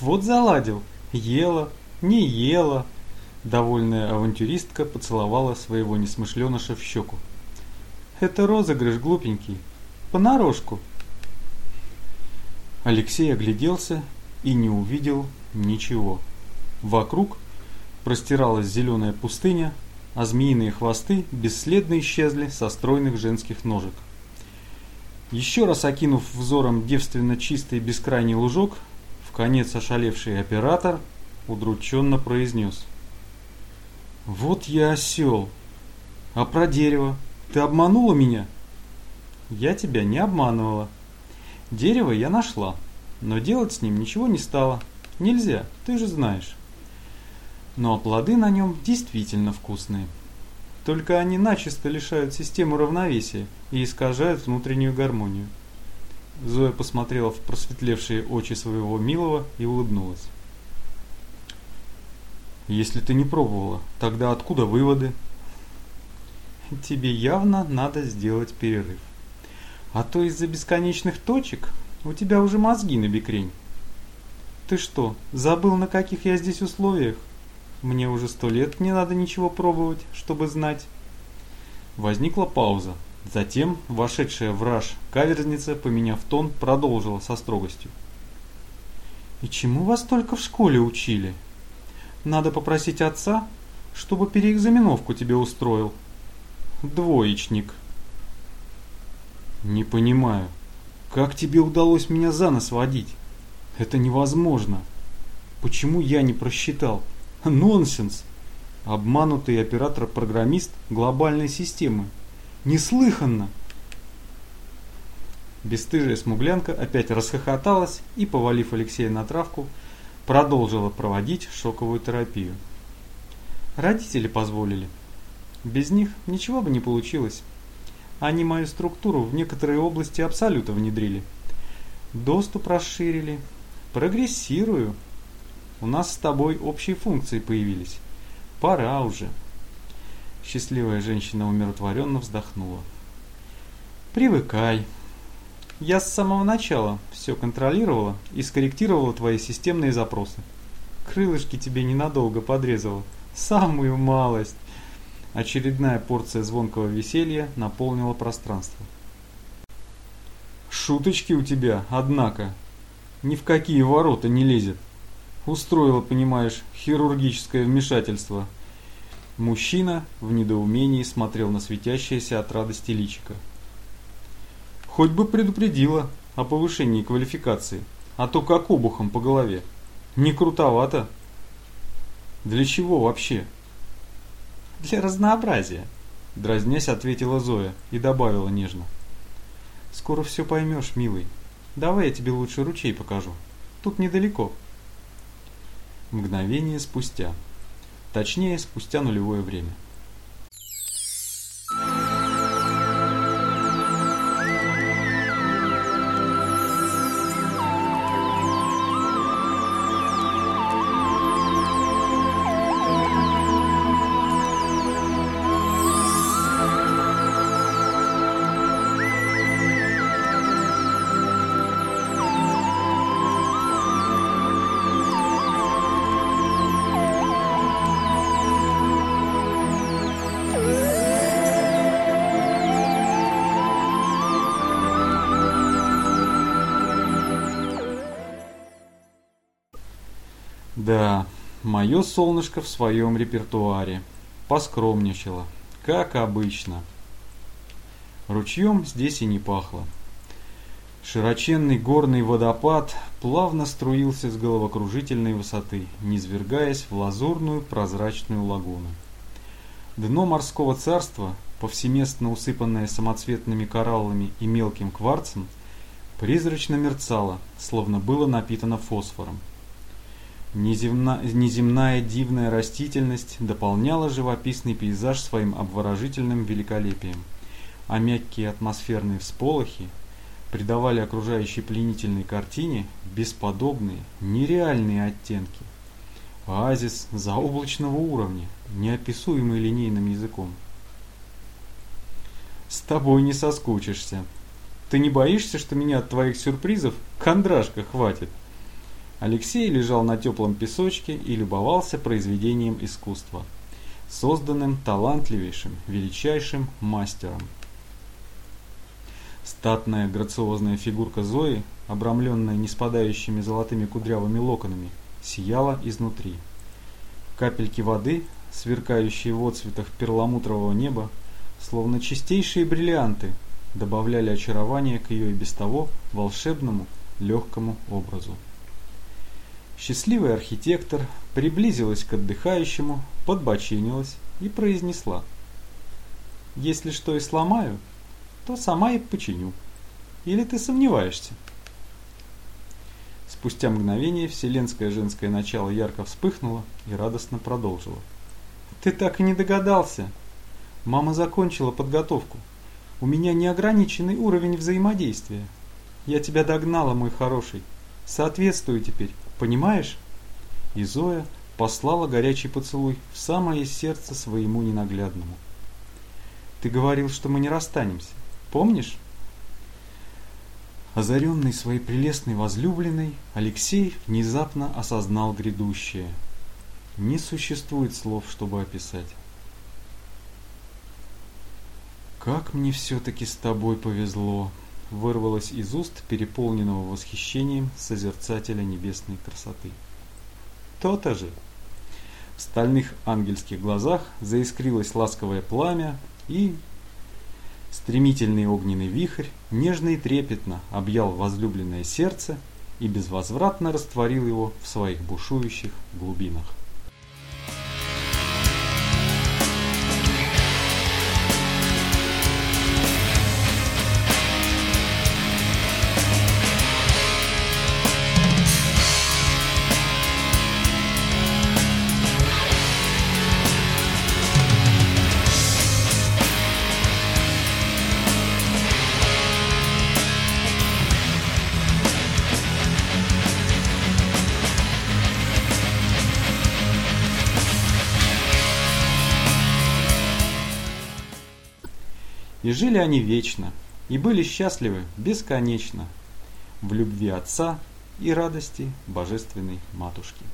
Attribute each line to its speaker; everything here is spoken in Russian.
Speaker 1: Вот заладил. Ела, не ела. Довольная авантюристка поцеловала своего несмышленыша в щеку. Это розыгрыш глупенький. Понарошку. Алексей огляделся и не увидел ничего. Вокруг простиралась зеленая пустыня, а змеиные хвосты бесследно исчезли со стройных женских ножек. Еще раз окинув взором девственно чистый бескрайний лужок, конец ошалевший оператор удрученно произнес. «Вот я осел! А про дерево? Ты обманула меня?» «Я тебя не обманывала. Дерево я нашла, но делать с ним ничего не стала. Нельзя, ты же знаешь. А плоды на нем действительно вкусные. Только они начисто лишают систему равновесия и искажают внутреннюю гармонию. Зоя посмотрела в просветлевшие очи своего милого и улыбнулась. Если ты не пробовала, тогда откуда выводы? Тебе явно надо сделать перерыв. А то из-за бесконечных точек у тебя уже мозги на бекрень. Ты что, забыл на каких я здесь условиях? Мне уже сто лет не надо ничего пробовать, чтобы знать. Возникла пауза. Затем вошедшая в раж каверзница, поменяв тон, продолжила со строгостью. «И чему вас только в школе учили? Надо попросить отца, чтобы переэкзаменовку тебе устроил. Двоечник». «Не понимаю, как тебе удалось меня за нос водить? Это невозможно. Почему я не просчитал?» Нонсенс! Обманутый оператор-программист глобальной системы. Неслыханно! Бестыжая смуглянка опять расхохоталась и, повалив Алексея на травку, продолжила проводить шоковую терапию. Родители позволили. Без них ничего бы не получилось. Они мою структуру в некоторые области абсолюта внедрили. Доступ расширили. Прогрессирую. У нас с тобой общие функции появились. Пора уже. Счастливая женщина умиротворенно вздохнула. Привыкай. Я с самого начала все контролировала и скорректировала твои системные запросы. Крылышки тебе ненадолго подрезала. Самую малость. Очередная порция звонкого веселья наполнила пространство. Шуточки у тебя, однако, ни в какие ворота не лезет. Устроила, понимаешь, хирургическое вмешательство. Мужчина в недоумении смотрел на светящееся от радости личико. Хоть бы предупредила о повышении квалификации, а то как обухом по голове. Не крутовато. Для чего вообще? Для разнообразия, дразнясь, ответила Зоя и добавила нежно. Скоро все поймешь, милый. Давай я тебе лучше ручей покажу. Тут недалеко. Мгновение спустя. Точнее, спустя нулевое время. Да, мое солнышко в своем репертуаре. Поскромничало, как обычно. Ручьем здесь и не пахло. Широченный горный водопад плавно струился с головокружительной высоты, низвергаясь в лазурную прозрачную лагуну. Дно морского царства, повсеместно усыпанное самоцветными кораллами и мелким кварцем, призрачно мерцало, словно было напитано фосфором. Неземна, неземная дивная растительность дополняла живописный пейзаж своим обворожительным великолепием, а мягкие атмосферные всполохи придавали окружающей пленительной картине бесподобные, нереальные оттенки. Оазис заоблачного уровня, неописуемый линейным языком. С тобой не соскучишься. Ты не боишься, что меня от твоих сюрпризов кондрашка хватит? Алексей лежал на теплом песочке и любовался произведением искусства, созданным талантливейшим, величайшим мастером. Статная грациозная фигурка Зои, обрамленная неспадающими золотыми кудрявыми локонами, сияла изнутри. Капельки воды, сверкающие в отцветах перламутрового неба, словно чистейшие бриллианты, добавляли очарование к ее и без того волшебному, легкому образу. Счастливый архитектор приблизилась к отдыхающему, подбочинилась и произнесла. «Если что и сломаю, то сама и починю. Или ты сомневаешься?» Спустя мгновение вселенское женское начало ярко вспыхнуло и радостно продолжило. «Ты так и не догадался. Мама закончила подготовку. У меня неограниченный уровень взаимодействия. Я тебя догнала, мой хороший. Соответствую теперь, понимаешь?» И Зоя послала горячий поцелуй в самое сердце своему ненаглядному. «Ты говорил, что мы не расстанемся. Помнишь?» Озаренный своей прелестной возлюбленной, Алексей внезапно осознал грядущее. Не существует слов, чтобы описать. «Как мне все-таки с тобой повезло!» Вырвалось из уст переполненного восхищением созерцателя небесной красоты. То-то же! В стальных ангельских глазах заискрилось ласковое пламя, и стремительный огненный вихрь нежно и трепетно объял возлюбленное сердце и безвозвратно растворил его в своих бушующих глубинах. И жили они вечно, и были счастливы бесконечно в любви Отца и радости Божественной Матушки.